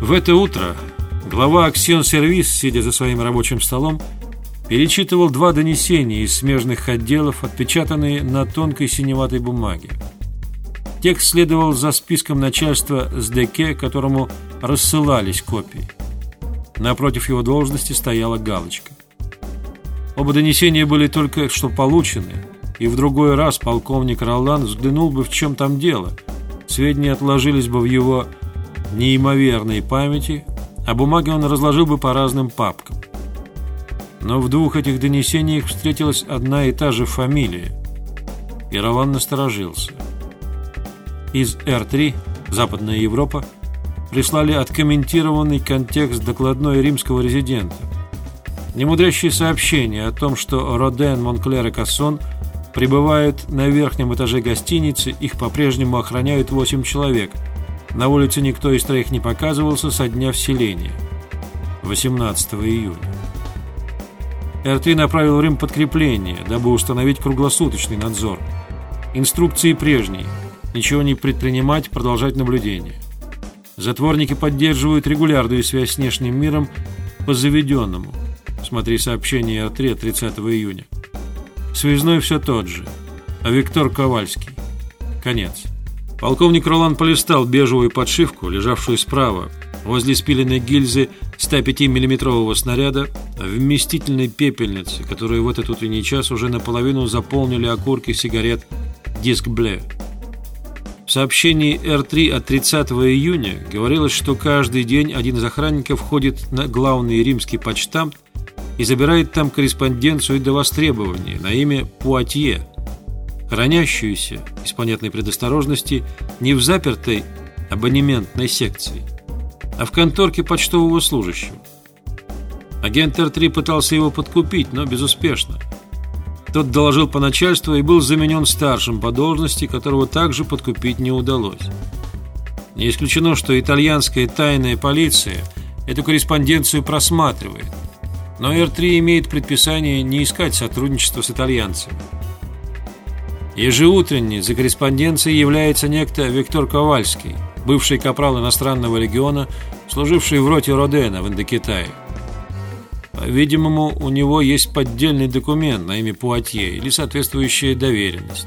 В это утро глава Аксион Сервис, сидя за своим рабочим столом, перечитывал два донесения из смежных отделов, отпечатанные на тонкой синеватой бумаге. Текст следовал за списком начальства СДК, которому рассылались копии. Напротив его должности стояла галочка. Оба донесения были только что получены, и в другой раз полковник Ролан взглянул бы, в чем там дело. Сведения отложились бы в его неимоверной памяти, а бумаги он разложил бы по разным папкам. Но в двух этих донесениях встретилась одна и та же фамилия, и Ролан насторожился. Из Р-3, Западная Европа, прислали откомментированный контекст докладной римского резидента. Немудрящие сообщения о том, что Роден, Монклер и Кассон прибывают на верхнем этаже гостиницы, их по-прежнему охраняют 8 человек. На улице никто из троих не показывался со дня вселения, 18 июня. РТ направил в Рим подкрепление, дабы установить круглосуточный надзор. Инструкции прежние – ничего не предпринимать, продолжать наблюдение. Затворники поддерживают регулярную связь с внешним миром по заведенному. Смотри сообщение 3 30 июня. Связной все тот же, а Виктор Ковальский. Конец. Полковник Ролан полистал бежевую подшивку, лежавшую справа, возле спиленной гильзы 105 миллиметрового снаряда, вместительной пепельницы, которую в этот утренний час уже наполовину заполнили окурки сигарет «Диск Бле». В сообщении Р-3 от 30 июня говорилось, что каждый день один из охранников ходит на главный римский почтамт и забирает там корреспонденцию до востребования на имя Пуатье, хранящуюся, из понятной предосторожности, не в запертой абонементной секции, а в конторке почтового служащего. Агент Р-3 пытался его подкупить, но безуспешно – тот доложил по начальству и был заменен старшим по должности, которого также подкупить не удалось. Не исключено, что итальянская тайная полиция эту корреспонденцию просматривает, но Р-3 имеет предписание не искать сотрудничество с итальянцами. Ежеутренне за корреспонденцией является некто Виктор Ковальский, бывший капрал иностранного легиона, служивший в роте Родена в Индокитае. Видимому, у него есть поддельный документ на имя Пуатье или соответствующая доверенность.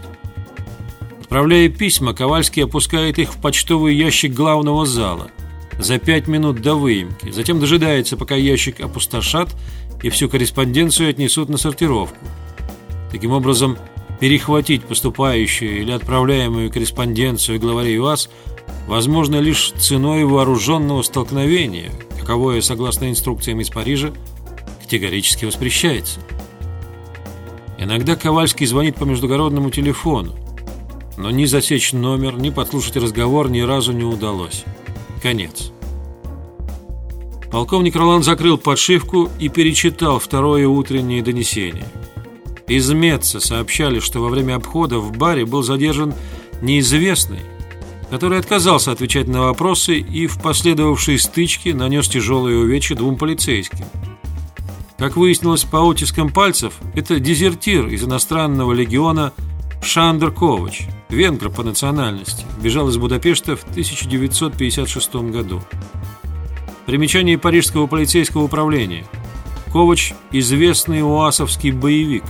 Отправляя письма, Ковальский опускает их в почтовый ящик главного зала за пять минут до выемки, затем дожидается, пока ящик опустошат и всю корреспонденцию отнесут на сортировку. Таким образом, перехватить поступающую или отправляемую корреспонденцию главарей УАЗ возможно лишь ценой вооруженного столкновения, каковое, согласно инструкциям из Парижа, категорически воспрещается. Иногда Ковальский звонит по междугородному телефону, но ни засечь номер, ни подслушать разговор ни разу не удалось. Конец. Полковник Ролан закрыл подшивку и перечитал второе утреннее донесение. Из Меца сообщали, что во время обхода в баре был задержан неизвестный, который отказался отвечать на вопросы и в последовавшей стычке нанес тяжелые увечья двум полицейским. Как выяснилось по оттискам пальцев, это дезертир из иностранного легиона Шандр Ковач, венгр по национальности, бежал из Будапешта в 1956 году. Примечание Парижского полицейского управления. Ковач – известный уасовский боевик.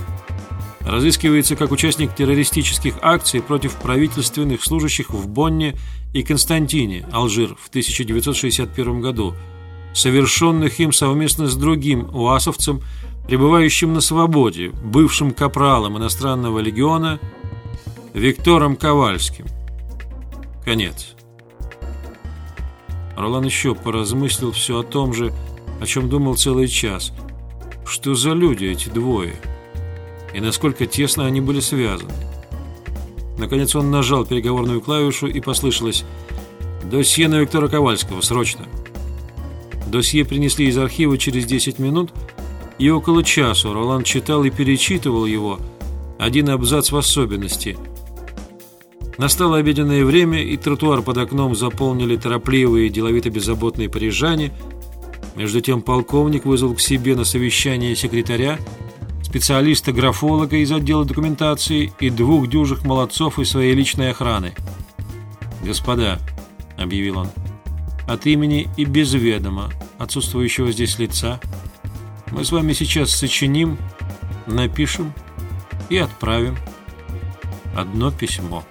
Разыскивается как участник террористических акций против правительственных служащих в Бонне и Константине, Алжир, в 1961 году – совершенных им совместно с другим уасовцем, пребывающим на свободе, бывшим капралом иностранного легиона Виктором Ковальским. Конец. Ролан еще поразмыслил все о том же, о чем думал целый час. Что за люди эти двое? И насколько тесно они были связаны? Наконец он нажал переговорную клавишу и послышалось «Досье на Виктора Ковальского, срочно!» Досье принесли из архива через 10 минут, и около часу Роланд читал и перечитывал его, один абзац в особенности. Настало обеденное время, и тротуар под окном заполнили торопливые, деловито-беззаботные парижане. Между тем полковник вызвал к себе на совещание секретаря, специалиста-графолога из отдела документации и двух дюжих молодцов из своей личной охраны. «Господа», — объявил он, — от имени и без ведома отсутствующего здесь лица мы с вами сейчас сочиним, напишем и отправим одно письмо.